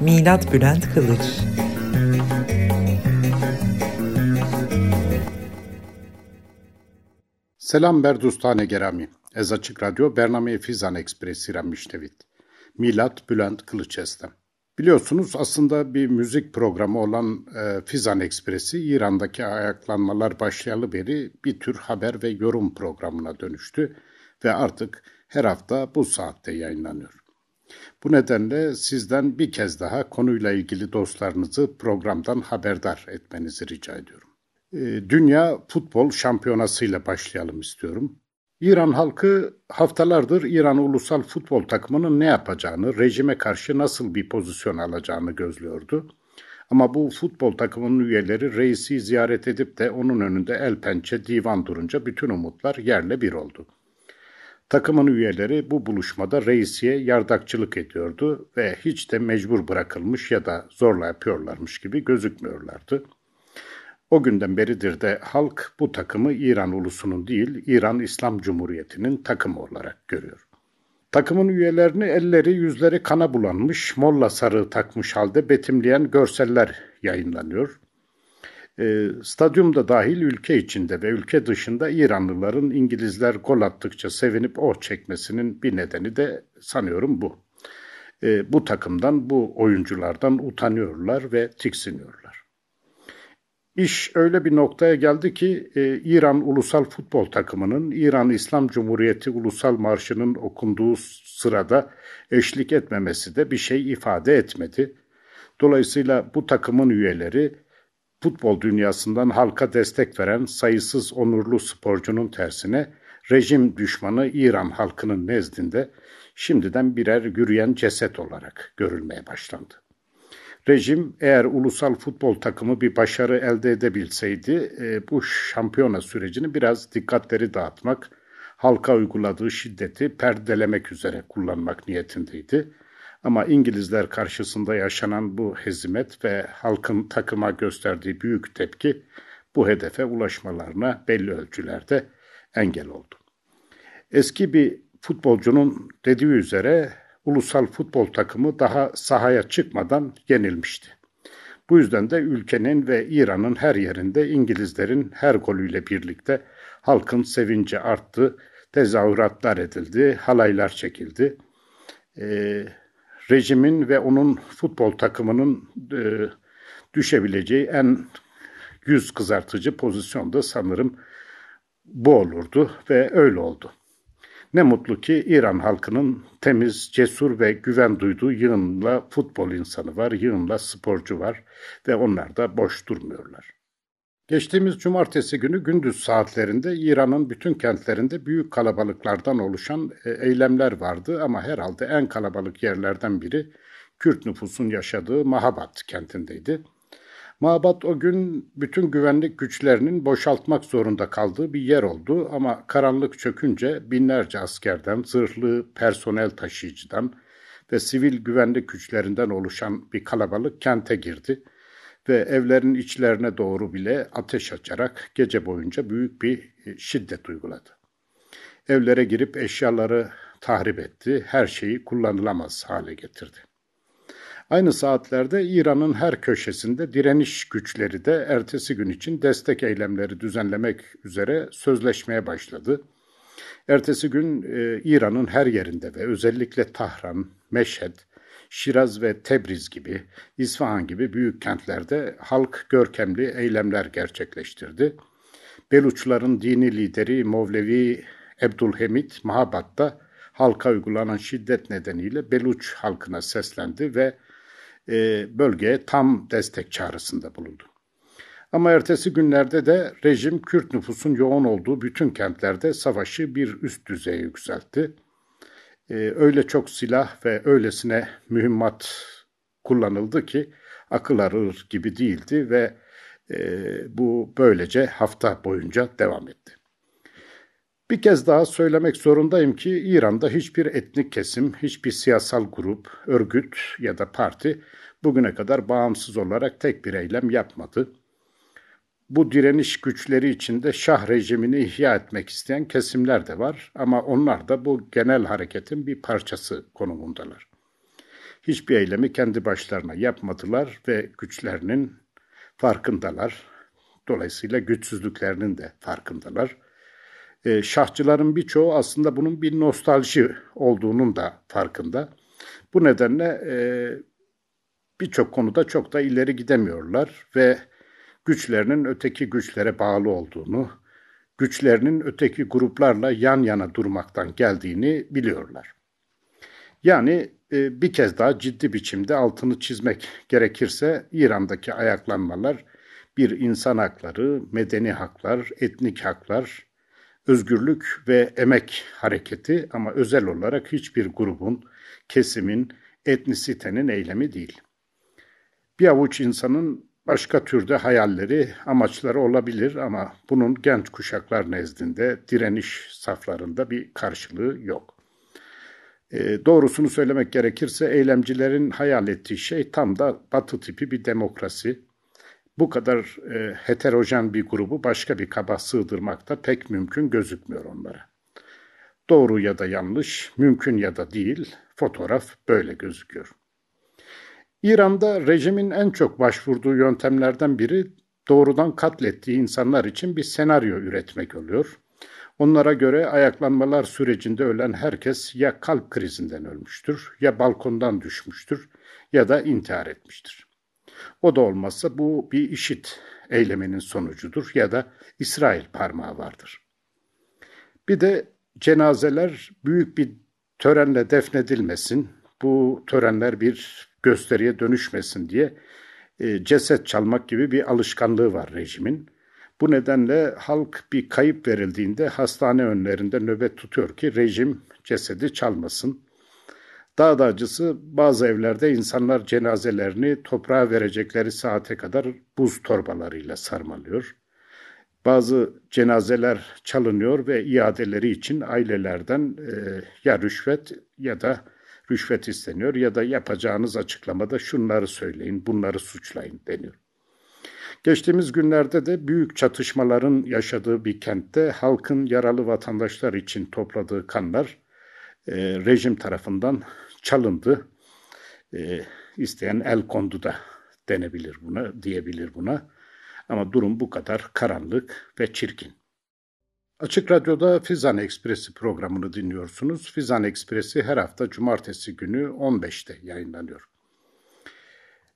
Milat Bülent Kılıç Selam berdustane gerami. Ez Açık Radyo Bername Fizan Ekspresi Rammiştevit. Milat Bülent Kılıç estem. Biliyorsunuz aslında bir müzik programı olan e, Fizan Ekspresi İran'daki ayaklanmalar başlayalı beri bir tür haber ve yorum programına dönüştü ve artık her hafta bu saatte yayınlanıyor. Bu nedenle sizden bir kez daha konuyla ilgili dostlarınızı programdan haberdar etmenizi rica ediyorum. E, Dünya Futbol Şampiyonası ile başlayalım istiyorum. İran halkı haftalardır İran ulusal futbol takımının ne yapacağını, rejime karşı nasıl bir pozisyon alacağını gözlüyordu. Ama bu futbol takımının üyeleri reisi ziyaret edip de onun önünde el pençe divan durunca bütün umutlar yerle bir oldu. Takımın üyeleri bu buluşmada reisiye yardakçılık ediyordu ve hiç de mecbur bırakılmış ya da zorla yapıyorlarmış gibi gözükmüyorlardı. O günden beridir de halk bu takımı İran ulusunun değil, İran İslam Cumhuriyeti'nin takımı olarak görüyor. Takımın üyelerini elleri yüzleri kana bulanmış, molla sarığı takmış halde betimleyen görseller yayınlanıyor. E, stadyumda dahil ülke içinde ve ülke dışında İranlıların İngilizler gol attıkça sevinip oh çekmesinin bir nedeni de sanıyorum bu. E, bu takımdan, bu oyunculardan utanıyorlar ve tiksiniyorlar. İş öyle bir noktaya geldi ki e, İran Ulusal Futbol Takımı'nın İran İslam Cumhuriyeti Ulusal Marşı'nın okunduğu sırada eşlik etmemesi de bir şey ifade etmedi. Dolayısıyla bu takımın üyeleri futbol dünyasından halka destek veren sayısız onurlu sporcunun tersine rejim düşmanı İran halkının nezdinde şimdiden birer yürüyen ceset olarak görülmeye başlandı. Rejim eğer ulusal futbol takımı bir başarı elde edebilseydi e, bu şampiyona sürecini biraz dikkatleri dağıtmak, halka uyguladığı şiddeti perdelemek üzere kullanmak niyetindeydi. Ama İngilizler karşısında yaşanan bu hezimet ve halkın takıma gösterdiği büyük tepki bu hedefe ulaşmalarına belli ölçülerde engel oldu. Eski bir futbolcunun dediği üzere ulusal futbol takımı daha sahaya çıkmadan yenilmişti. Bu yüzden de ülkenin ve İran'ın her yerinde İngilizlerin her golüyle birlikte halkın sevinci arttı, tezahüratlar edildi, halaylar çekildi. Ee, rejimin ve onun futbol takımının e, düşebileceği en yüz kızartıcı pozisyonda sanırım bu olurdu ve öyle oldu. Ne mutlu ki İran halkının temiz, cesur ve güven duyduğu yığınla futbol insanı var, yığınla sporcu var ve onlar da boş durmuyorlar. Geçtiğimiz cumartesi günü gündüz saatlerinde İran'ın bütün kentlerinde büyük kalabalıklardan oluşan e, eylemler vardı. Ama herhalde en kalabalık yerlerden biri Kürt nüfusun yaşadığı Mahabat kentindeydi. Mabat o gün bütün güvenlik güçlerinin boşaltmak zorunda kaldığı bir yer oldu. Ama karanlık çökünce binlerce askerden, zırhlı personel taşıyıcıdan ve sivil güvenlik güçlerinden oluşan bir kalabalık kente girdi ve evlerin içlerine doğru bile ateş açarak gece boyunca büyük bir e, şiddet uyguladı. Evlere girip eşyaları tahrip etti, her şeyi kullanılamaz hale getirdi. Aynı saatlerde İran'ın her köşesinde direniş güçleri de ertesi gün için destek eylemleri düzenlemek üzere sözleşmeye başladı. Ertesi gün e, İran'ın her yerinde ve özellikle Tahran, Meşhed, Şiraz ve Tebriz gibi, İsfahan gibi büyük kentlerde halk görkemli eylemler gerçekleştirdi. Beluçların dini lideri Movlevi Ebdülhamid Mahabat'ta halka uygulanan şiddet nedeniyle Beluç halkına seslendi ve e, bölgeye tam destek çağrısında bulundu. Ama ertesi günlerde de rejim Kürt nüfusun yoğun olduğu bütün kentlerde savaşı bir üst düzeye yükseltti. Ee, öyle çok silah ve öylesine mühimmat kullanıldı ki akıl arır gibi değildi ve e, bu böylece hafta boyunca devam etti. Bir kez daha söylemek zorundayım ki İran'da hiçbir etnik kesim, hiçbir siyasal grup, örgüt ya da parti bugüne kadar bağımsız olarak tek bir eylem yapmadı. Bu direniş güçleri içinde Şah rejimini ihya etmek isteyen kesimler de var ama onlar da bu genel hareketin bir parçası konumundalar. Hiçbir eylemi kendi başlarına yapmadılar ve güçlerinin farkındalar. Dolayısıyla güçsüzlüklerinin de farkındalar. E, şahçıların birçoğu aslında bunun bir nostalji olduğunun da farkında. Bu nedenle e, birçok konuda çok da ileri gidemiyorlar ve güçlerinin öteki güçlere bağlı olduğunu, güçlerinin öteki gruplarla yan yana durmaktan geldiğini biliyorlar. Yani e, bir kez daha ciddi biçimde altını çizmek gerekirse İran'daki ayaklanmalar bir insan hakları, medeni haklar, etnik haklar, özgürlük ve emek hareketi ama özel olarak hiçbir grubun, kesimin, etnisitenin eylemi değil. Bir avuç insanın başka türde hayalleri, amaçları olabilir ama bunun genç kuşaklar nezdinde direniş saflarında bir karşılığı yok. E, doğrusunu söylemek gerekirse eylemcilerin hayal ettiği şey tam da batı tipi bir demokrasi. Bu kadar e, heterojen bir grubu başka bir kaba sığdırmak da pek mümkün gözükmüyor onlara. Doğru ya da yanlış, mümkün ya da değil, fotoğraf böyle gözüküyor. İran'da rejimin en çok başvurduğu yöntemlerden biri doğrudan katlettiği insanlar için bir senaryo üretmek oluyor. Onlara göre ayaklanmalar sürecinde ölen herkes ya kalp krizinden ölmüştür, ya balkondan düşmüştür ya da intihar etmiştir. O da olmazsa bu bir işit eyleminin sonucudur ya da İsrail parmağı vardır. Bir de cenazeler büyük bir törenle defnedilmesin, bu törenler bir gösteriye dönüşmesin diye e, ceset çalmak gibi bir alışkanlığı var rejimin. Bu nedenle halk bir kayıp verildiğinde hastane önlerinde nöbet tutuyor ki rejim cesedi çalmasın. Daha da acısı bazı evlerde insanlar cenazelerini toprağa verecekleri saate kadar buz torbalarıyla sarmalıyor. Bazı cenazeler çalınıyor ve iadeleri için ailelerden e, ya rüşvet ya da rüşvet isteniyor ya da yapacağınız açıklamada şunları söyleyin, bunları suçlayın deniyor. Geçtiğimiz günlerde de büyük çatışmaların yaşadığı bir kentte halkın yaralı vatandaşlar için topladığı kanlar e, rejim tarafından çalındı. E, isteyen el kondu da denebilir buna, diyebilir buna. Ama durum bu kadar karanlık ve çirkin. Açık Radyo'da Fizan Ekspresi programını dinliyorsunuz. Fizan Ekspresi her hafta cumartesi günü 15'te yayınlanıyor.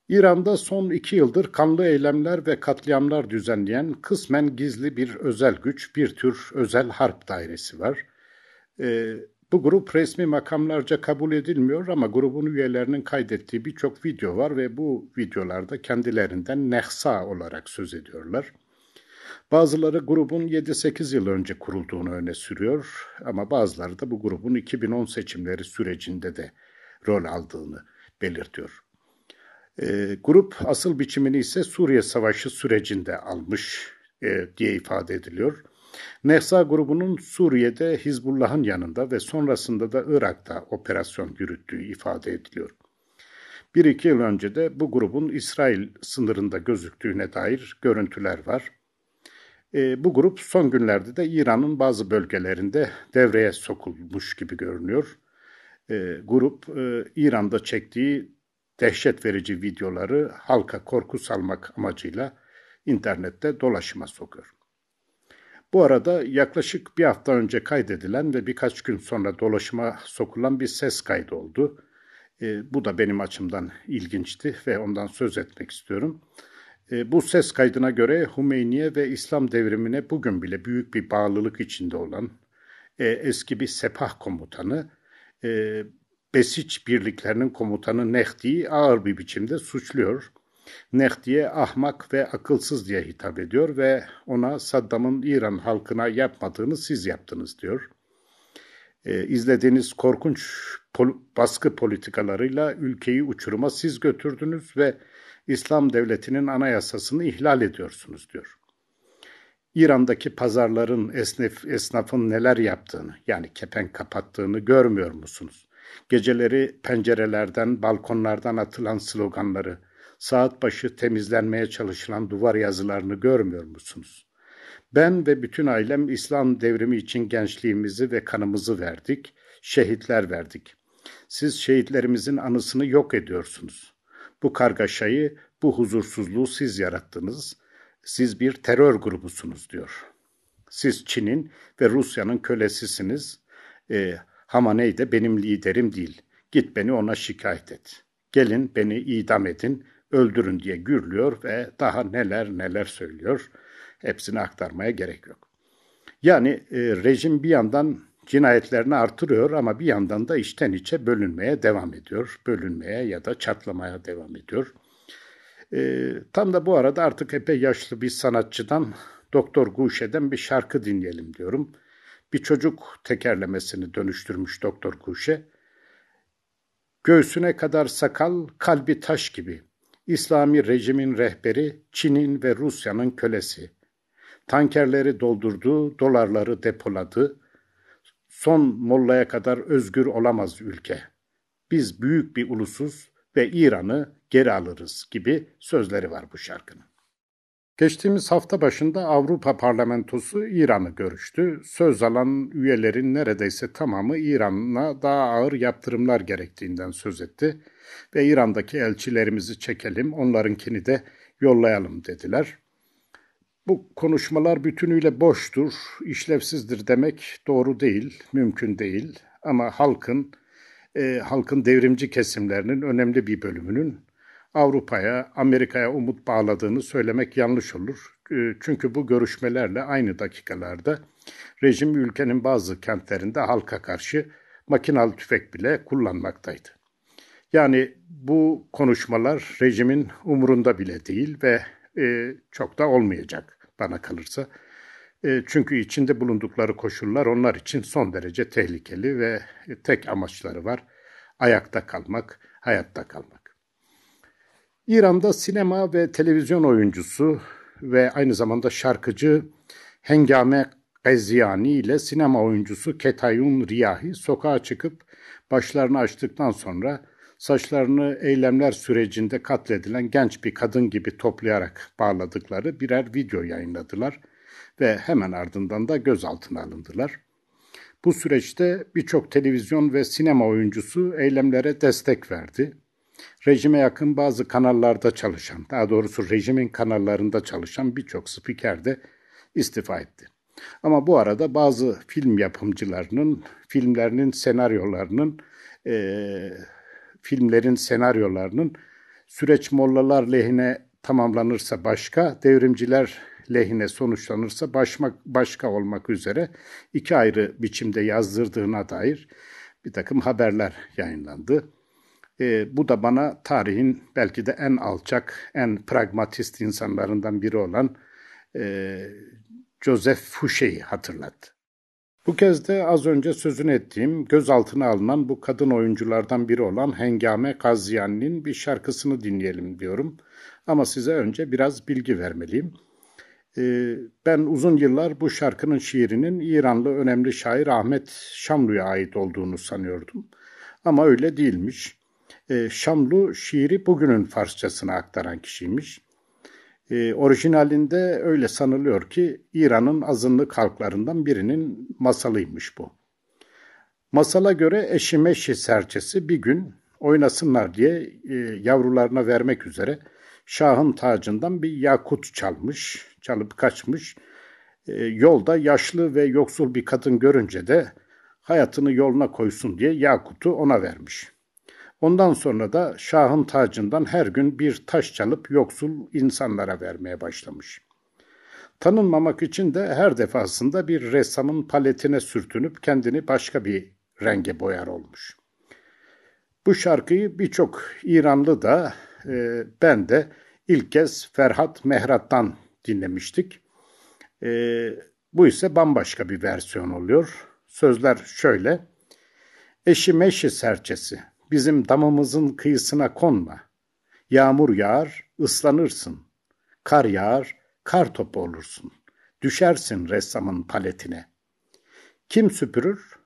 İran'da son iki yıldır kanlı eylemler ve katliamlar düzenleyen kısmen gizli bir özel güç, bir tür özel harp dairesi var. Ee, bu grup resmi makamlarca kabul edilmiyor ama grubun üyelerinin kaydettiği birçok video var ve bu videolarda kendilerinden Nehsa olarak söz ediyorlar. Bazıları grubun 7-8 yıl önce kurulduğunu öne sürüyor ama bazıları da bu grubun 2010 seçimleri sürecinde de rol aldığını belirtiyor. E, grup asıl biçimini ise Suriye Savaşı sürecinde almış e, diye ifade ediliyor. Nehsa grubunun Suriye'de Hizbullah'ın yanında ve sonrasında da Irak'ta operasyon yürüttüğü ifade ediliyor. Bir iki yıl önce de bu grubun İsrail sınırında gözüktüğüne dair görüntüler var. E, bu grup son günlerde de İran'ın bazı bölgelerinde devreye sokulmuş gibi görünüyor. E, grup e, İran'da çektiği dehşet verici videoları halka korku salmak amacıyla internette dolaşıma sokuyor. Bu arada yaklaşık bir hafta önce kaydedilen ve birkaç gün sonra dolaşıma sokulan bir ses kaydı oldu. E, bu da benim açımdan ilginçti ve ondan söz etmek istiyorum. E, bu ses kaydına göre Hümeyniye ve İslam devrimine bugün bile büyük bir bağlılık içinde olan e, eski bir sepah komutanı e, Besiç birliklerinin komutanı Nehdi'yi ağır bir biçimde suçluyor. Nehdi'ye ahmak ve akılsız diye hitap ediyor ve ona Saddam'ın İran halkına yapmadığını siz yaptınız diyor. Ee, izlediğiniz korkunç pol baskı politikalarıyla ülkeyi uçuruma siz götürdünüz ve İslam devletinin anayasasını ihlal ediyorsunuz diyor. İran'daki pazarların esnaf, esnafın neler yaptığını yani kepenk kapattığını görmüyor musunuz? Geceleri pencerelerden, balkonlardan atılan sloganları, saat başı temizlenmeye çalışılan duvar yazılarını görmüyor musunuz? Ben ve bütün ailem İslam devrimi için gençliğimizi ve kanımızı verdik, şehitler verdik. Siz şehitlerimizin anısını yok ediyorsunuz. Bu kargaşayı, bu huzursuzluğu siz yarattınız. Siz bir terör grubusunuz diyor. Siz Çin'in ve Rusya'nın kölesisiniz. E, Hamaney de benim liderim değil. Git beni ona şikayet et. Gelin beni idam edin, öldürün diye gürlüyor ve daha neler neler söylüyor. Hepsini aktarmaya gerek yok. Yani e, rejim bir yandan cinayetlerini artırıyor ama bir yandan da içten içe bölünmeye devam ediyor. Bölünmeye ya da çatlamaya devam ediyor. E, tam da bu arada artık epey yaşlı bir sanatçıdan Doktor Guşe'den bir şarkı dinleyelim diyorum. Bir çocuk tekerlemesini dönüştürmüş Doktor Guşe. Göğsüne kadar sakal, kalbi taş gibi. İslami rejimin rehberi, Çin'in ve Rusya'nın kölesi. Tankerleri doldurdu, dolarları depoladı. Son mollaya kadar özgür olamaz ülke. Biz büyük bir ulusuz ve İran'ı geri alırız gibi sözleri var bu şarkının. Geçtiğimiz hafta başında Avrupa Parlamentosu İran'ı görüştü. Söz alan üyelerin neredeyse tamamı İran'a daha ağır yaptırımlar gerektiğinden söz etti ve İran'daki elçilerimizi çekelim, onlarınkini de yollayalım dediler. Bu konuşmalar bütünüyle boştur, işlevsizdir demek doğru değil, mümkün değil. Ama halkın, e, halkın devrimci kesimlerinin önemli bir bölümünün Avrupa'ya, Amerika'ya umut bağladığını söylemek yanlış olur. E, çünkü bu görüşmelerle aynı dakikalarda rejim ülkenin bazı kentlerinde halka karşı makinalı tüfek bile kullanmaktaydı. Yani bu konuşmalar rejimin umurunda bile değil ve e, çok da olmayacak bana kalırsa. E, çünkü içinde bulundukları koşullar onlar için son derece tehlikeli ve tek amaçları var. Ayakta kalmak, hayatta kalmak. İran'da sinema ve televizyon oyuncusu ve aynı zamanda şarkıcı Hengame Qeziyani ile sinema oyuncusu Ketayun Riyahi sokağa çıkıp başlarını açtıktan sonra saçlarını eylemler sürecinde katledilen genç bir kadın gibi toplayarak bağladıkları birer video yayınladılar ve hemen ardından da gözaltına alındılar. Bu süreçte birçok televizyon ve sinema oyuncusu eylemlere destek verdi. Rejime yakın bazı kanallarda çalışan, daha doğrusu rejimin kanallarında çalışan birçok spiker de istifa etti. Ama bu arada bazı film yapımcılarının, filmlerinin senaryolarının e, filmlerin senaryolarının süreç mollalar lehine tamamlanırsa başka, devrimciler lehine sonuçlanırsa başma, başka olmak üzere iki ayrı biçimde yazdırdığına dair bir takım haberler yayınlandı. E, bu da bana tarihin belki de en alçak, en pragmatist insanlarından biri olan e, Joseph Fouché'yi hatırlattı. Bu kez de az önce sözünü ettiğim gözaltına alınan bu kadın oyunculardan biri olan Hengame Kazyan'ın bir şarkısını dinleyelim diyorum. Ama size önce biraz bilgi vermeliyim. Ee, ben uzun yıllar bu şarkının şiirinin İranlı önemli şair Ahmet Şamlu'ya ait olduğunu sanıyordum. Ama öyle değilmiş. Ee, Şamlu şiiri bugünün Farsçasına aktaran kişiymiş. E, orijinalinde öyle sanılıyor ki İran'ın azınlık halklarından birinin masalıymış bu. Masala göre eşimeşi serçesi bir gün oynasınlar diye e, yavrularına vermek üzere Şah'ın tacından bir yakut çalmış, çalıp kaçmış. E, yolda yaşlı ve yoksul bir kadın görünce de hayatını yoluna koysun diye yakutu ona vermiş. Ondan sonra da şahın tacından her gün bir taş çalıp yoksul insanlara vermeye başlamış. Tanınmamak için de her defasında bir ressamın paletine sürtünüp kendini başka bir renge boyar olmuş. Bu şarkıyı birçok İranlı da e, ben de ilk kez Ferhat Mehrat'tan dinlemiştik. E, bu ise bambaşka bir versiyon oluyor. Sözler şöyle. Eşi meşi serçesi, bizim damımızın kıyısına konma. Yağmur yağar, ıslanırsın. Kar yağar, kar topu olursun. Düşersin ressamın paletine. Kim süpürür?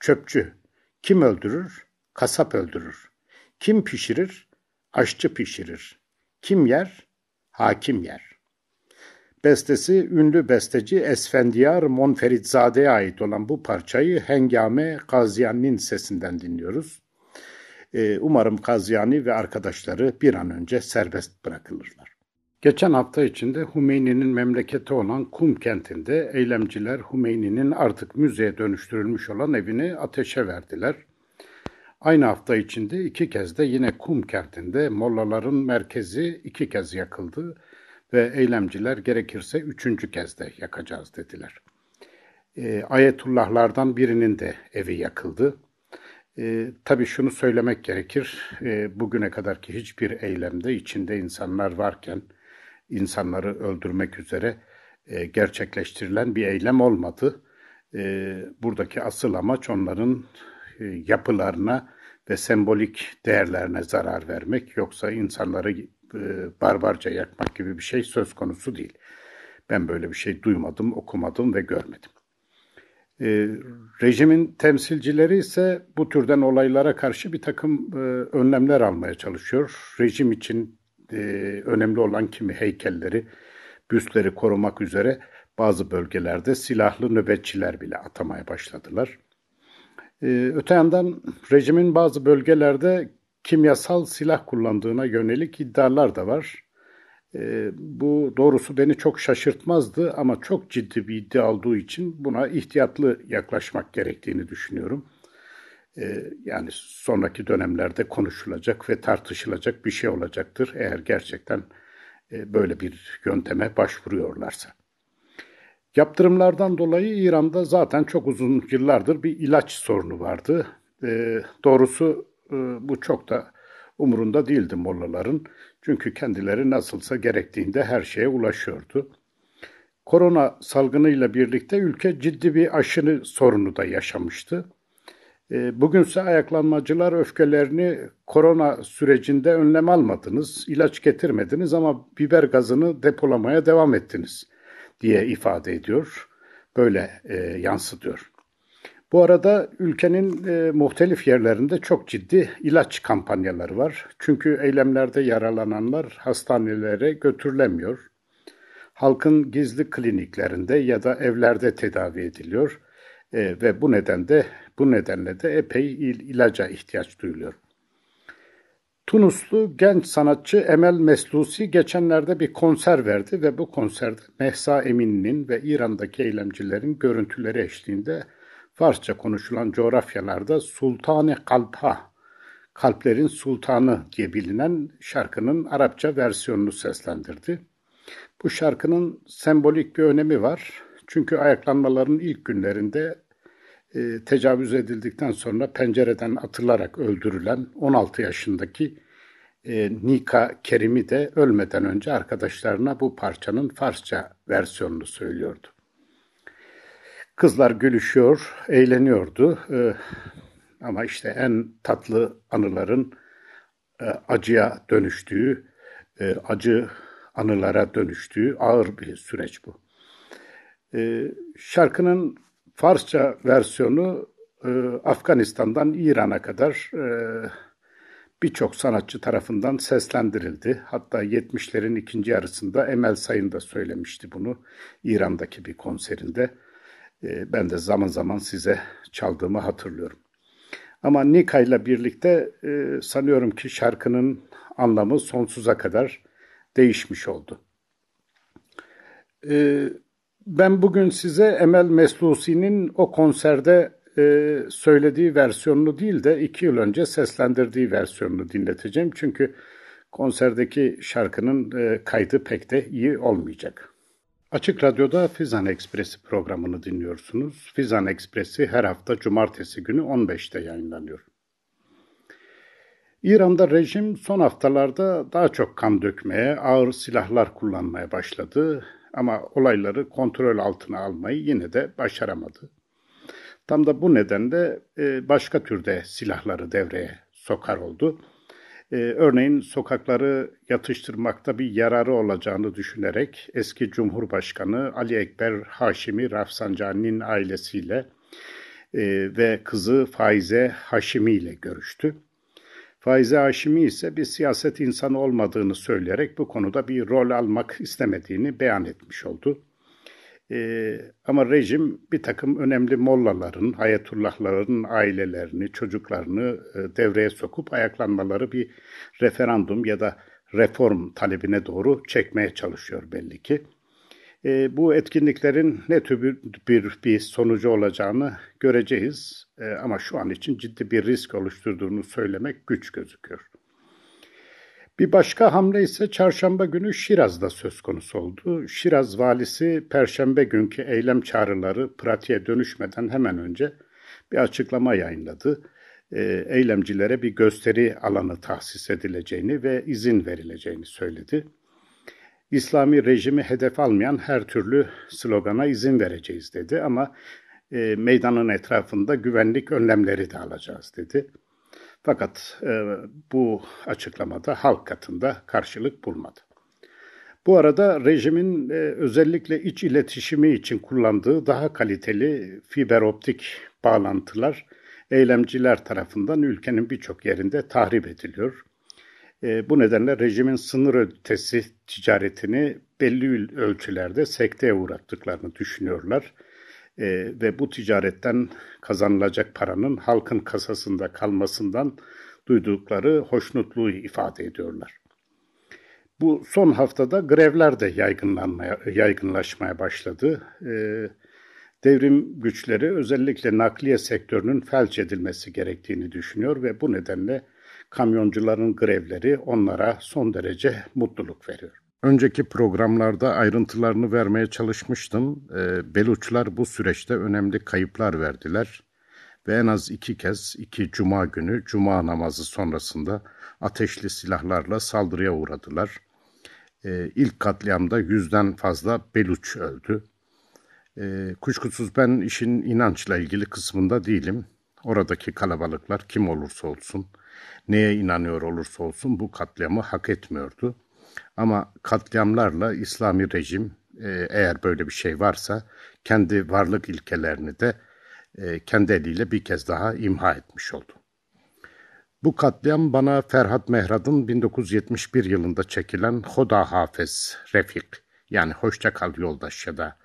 Çöpçü. Kim öldürür? Kasap öldürür. Kim pişirir? Aşçı pişirir. Kim yer? Hakim yer. Bestesi ünlü besteci Esfendiyar Monferitzade'ye ait olan bu parçayı Hengame Kaziyani'nin sesinden dinliyoruz. Ee, umarım Kaziyani ve arkadaşları bir an önce serbest bırakılırlar. Geçen hafta içinde Hümeyni'nin memleketi olan Kum kentinde eylemciler Hümeyni'nin artık müzeye dönüştürülmüş olan evini ateşe verdiler. Aynı hafta içinde iki kez de yine Kum kentinde mollaların merkezi iki kez yakıldı ve eylemciler gerekirse üçüncü kez de yakacağız dediler. E, ayetullahlardan birinin de evi yakıldı. E, tabii şunu söylemek gerekir, e, bugüne kadarki hiçbir eylemde içinde insanlar varken insanları öldürmek üzere e, gerçekleştirilen bir eylem olmadı. E, buradaki asıl amaç onların e, yapılarına ve sembolik değerlerine zarar vermek, yoksa insanları e, barbarca yakmak gibi bir şey söz konusu değil. Ben böyle bir şey duymadım, okumadım ve görmedim. E, rejimin temsilcileri ise bu türden olaylara karşı bir takım e, önlemler almaya çalışıyor. Rejim için e, önemli olan kimi heykelleri, büstleri korumak üzere bazı bölgelerde silahlı nöbetçiler bile atamaya başladılar. E, öte yandan rejimin bazı bölgelerde kimyasal silah kullandığına yönelik iddialar da var. E, bu doğrusu beni çok şaşırtmazdı ama çok ciddi bir iddia olduğu için buna ihtiyatlı yaklaşmak gerektiğini düşünüyorum. E, yani sonraki dönemlerde konuşulacak ve tartışılacak bir şey olacaktır eğer gerçekten e, böyle bir yönteme başvuruyorlarsa. Yaptırımlardan dolayı İran'da zaten çok uzun yıllardır bir ilaç sorunu vardı. E, doğrusu e, bu çok da umurunda değildi mollaların. Çünkü kendileri nasılsa gerektiğinde her şeye ulaşıyordu. Korona salgınıyla birlikte ülke ciddi bir aşını sorunu da yaşamıştı. E, bugünse ayaklanmacılar öfkelerini korona sürecinde önlem almadınız, ilaç getirmediniz ama biber gazını depolamaya devam ettiniz diye ifade ediyor. Böyle e, yansıtıyor. Bu arada ülkenin e, muhtelif yerlerinde çok ciddi ilaç kampanyaları var. Çünkü eylemlerde yaralananlar hastanelere götürülemiyor. Halkın gizli kliniklerinde ya da evlerde tedavi ediliyor e, ve bu nedende bu nedenle de epey il, ilaca ihtiyaç duyuluyor. Tunuslu genç sanatçı Emel Meslusi geçenlerde bir konser verdi ve bu konserde Mehsa Emin'in ve İran'daki eylemcilerin görüntüleri eşliğinde Farsça konuşulan coğrafyalarda Sultanı Kalpa, kalplerin sultanı diye bilinen şarkının Arapça versiyonunu seslendirdi. Bu şarkının sembolik bir önemi var. Çünkü ayaklanmaların ilk günlerinde e, tecavüz edildikten sonra pencereden atılarak öldürülen 16 yaşındaki e, Nika Kerim'i de ölmeden önce arkadaşlarına bu parçanın Farsça versiyonunu söylüyordu. Kızlar gülüşüyor, eğleniyordu. Ee, ama işte en tatlı anıların e, acıya dönüştüğü, e, acı anılara dönüştüğü ağır bir süreç bu. E, şarkının Farsça versiyonu e, Afganistan'dan İran'a kadar e, birçok sanatçı tarafından seslendirildi. Hatta 70'lerin ikinci yarısında Emel Sayın da söylemişti bunu İran'daki bir konserinde. Ee, ben de zaman zaman size çaldığımı hatırlıyorum. Ama Nika ile birlikte e, sanıyorum ki şarkının anlamı sonsuza kadar değişmiş oldu. E, ben bugün size Emel Meslusi'nin o konserde e, söylediği versiyonunu değil de iki yıl önce seslendirdiği versiyonunu dinleteceğim. Çünkü konserdeki şarkının e, kaydı pek de iyi olmayacak. Açık Radyo'da Fizan Ekspresi programını dinliyorsunuz. Fizan Ekspresi her hafta cumartesi günü 15'te yayınlanıyor. İran'da rejim son haftalarda daha çok kan dökmeye, ağır silahlar kullanmaya başladı ama olayları kontrol altına almayı yine de başaramadı. Tam da bu nedenle e, başka türde silahları devreye sokar oldu. E, örneğin sokakları yatıştırmakta bir yararı olacağını düşünerek eski Cumhurbaşkanı Ali Ekber Haşimi Rafsanjani'nin ailesiyle e, ve kızı Faize Haşimi ile görüştü. Faize Haşimi ise bir siyaset insanı olmadığını söyleyerek bu konuda bir rol almak istemediğini beyan etmiş oldu. Ee, ama rejim bir takım önemli mollaların, hayetullahların ailelerini, çocuklarını e, devreye sokup ayaklanmaları bir referandum ya da reform talebine doğru çekmeye çalışıyor belli ki. E, bu etkinliklerin ne tür bir, bir, bir sonucu olacağını göreceğiz. E, ama şu an için ciddi bir risk oluşturduğunu söylemek güç gözüküyor. Bir başka hamle ise çarşamba günü Şiraz'da söz konusu oldu. Şiraz valisi perşembe günkü eylem çağrıları pratiğe dönüşmeden hemen önce bir açıklama yayınladı. E, eylemcilere bir gösteri alanı tahsis edileceğini ve izin verileceğini söyledi. İslami rejimi hedef almayan her türlü slogana izin vereceğiz dedi ama e, meydanın etrafında güvenlik önlemleri de alacağız dedi. Fakat e, bu açıklamada halk katında karşılık bulmadı. Bu arada rejimin e, özellikle iç iletişimi için kullandığı daha kaliteli fiber optik bağlantılar eylemciler tarafından ülkenin birçok yerinde tahrip ediliyor. E, bu nedenle rejimin sınır ötesi ticaretini belli ölçülerde sekteye uğrattıklarını düşünüyorlar. E, ve bu ticaretten kazanılacak paranın halkın kasasında kalmasından duydukları hoşnutluğu ifade ediyorlar. Bu son haftada grevler de yaygınlanmaya, yaygınlaşmaya başladı. E, devrim güçleri özellikle nakliye sektörünün felç edilmesi gerektiğini düşünüyor ve bu nedenle kamyoncuların grevleri onlara son derece mutluluk veriyor. Önceki programlarda ayrıntılarını vermeye çalışmıştım. E, Beluçlar bu süreçte önemli kayıplar verdiler ve en az iki kez iki cuma günü cuma namazı sonrasında ateşli silahlarla saldırıya uğradılar. E, ilk katliamda yüzden fazla Beluç öldü. E, kuşkusuz ben işin inançla ilgili kısmında değilim. Oradaki kalabalıklar kim olursa olsun, neye inanıyor olursa olsun bu katliamı hak etmiyordu. Ama katliamlarla İslami rejim e, eğer böyle bir şey varsa kendi varlık ilkelerini de e, kendi eliyle bir kez daha imha etmiş oldu. Bu katliam bana Ferhat Mehrad'ın 1971 yılında çekilen Hoda Hafez Refik yani Hoşça Kal Yoldaş ya da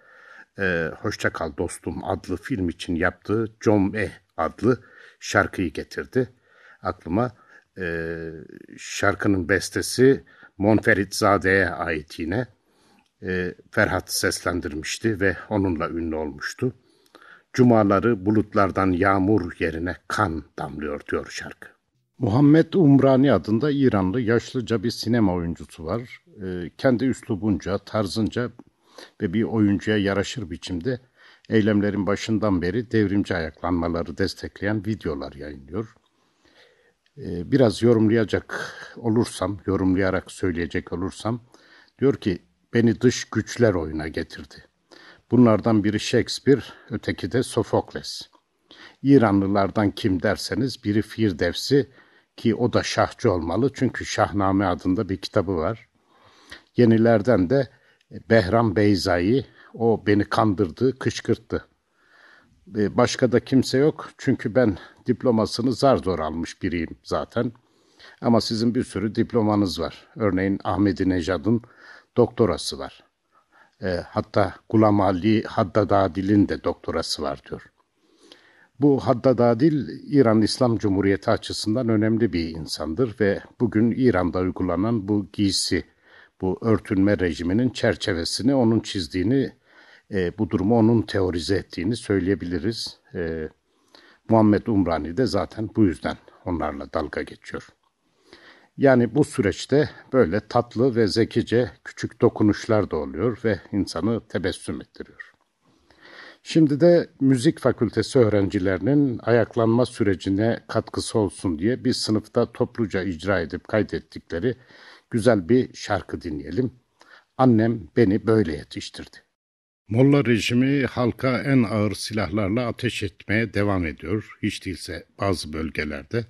e, Hoşça Kal Dostum adlı film için yaptığı Com Eh adlı şarkıyı getirdi. Aklıma e, şarkının bestesi Monferitzade'ye ait yine. E, Ferhat seslendirmişti ve onunla ünlü olmuştu. Cumaları bulutlardan yağmur yerine kan damlıyor diyor şarkı. Muhammed Umrani adında İranlı yaşlıca bir sinema oyuncusu var. E, kendi üslubunca, tarzınca ve bir oyuncuya yaraşır biçimde eylemlerin başından beri devrimci ayaklanmaları destekleyen videolar yayınlıyor. Ee, biraz yorumlayacak olursam, yorumlayarak söyleyecek olursam, diyor ki beni dış güçler oyuna getirdi. Bunlardan biri Shakespeare, öteki de Sofokles. İranlılardan kim derseniz biri Firdevsi ki o da şahçı olmalı çünkü Şahname adında bir kitabı var. Yenilerden de Behram Beyzai, o beni kandırdı, kışkırttı. Ee, başka da kimse yok çünkü ben diplomasını zar zor almış biriyim zaten. Ama sizin bir sürü diplomanız var. Örneğin Ahmedinejad'ın doktorası var. E, hatta Gulam Ali Haddadadil'in de doktorası var diyor. Bu Haddadadil İran İslam Cumhuriyeti açısından önemli bir insandır ve bugün İran'da uygulanan bu giysi, bu örtünme rejiminin çerçevesini onun çizdiğini, e, bu durumu onun teorize ettiğini söyleyebiliriz. E, Muhammed Umrani de zaten bu yüzden onlarla dalga geçiyor. Yani bu süreçte böyle tatlı ve zekice küçük dokunuşlar da oluyor ve insanı tebessüm ettiriyor. Şimdi de müzik fakültesi öğrencilerinin ayaklanma sürecine katkısı olsun diye bir sınıfta topluca icra edip kaydettikleri güzel bir şarkı dinleyelim. Annem beni böyle yetiştirdi. Molla rejimi halka en ağır silahlarla ateş etmeye devam ediyor. Hiç değilse bazı bölgelerde.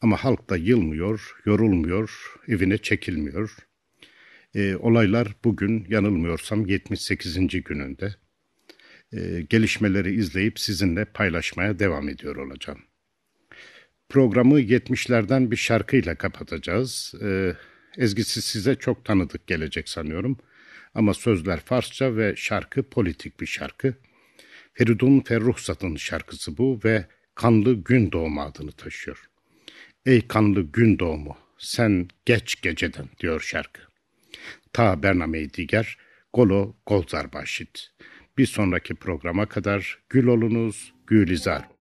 Ama halk da yılmıyor, yorulmuyor, evine çekilmiyor. E, olaylar bugün yanılmıyorsam 78. gününde. E, gelişmeleri izleyip sizinle paylaşmaya devam ediyor olacağım. Programı 70'lerden bir şarkıyla kapatacağız. E, ezgisi size çok tanıdık gelecek sanıyorum. Ama sözler Farsça ve şarkı politik bir şarkı. Feridun Ferruhsat'ın şarkısı bu ve Kanlı Gün Doğumu adını taşıyor. Ey kanlı gün doğumu, sen geç geceden diyor şarkı. Ta Bername-i Diger, Golo Golzar Başit. Bir sonraki programa kadar gül olunuz, gülizar.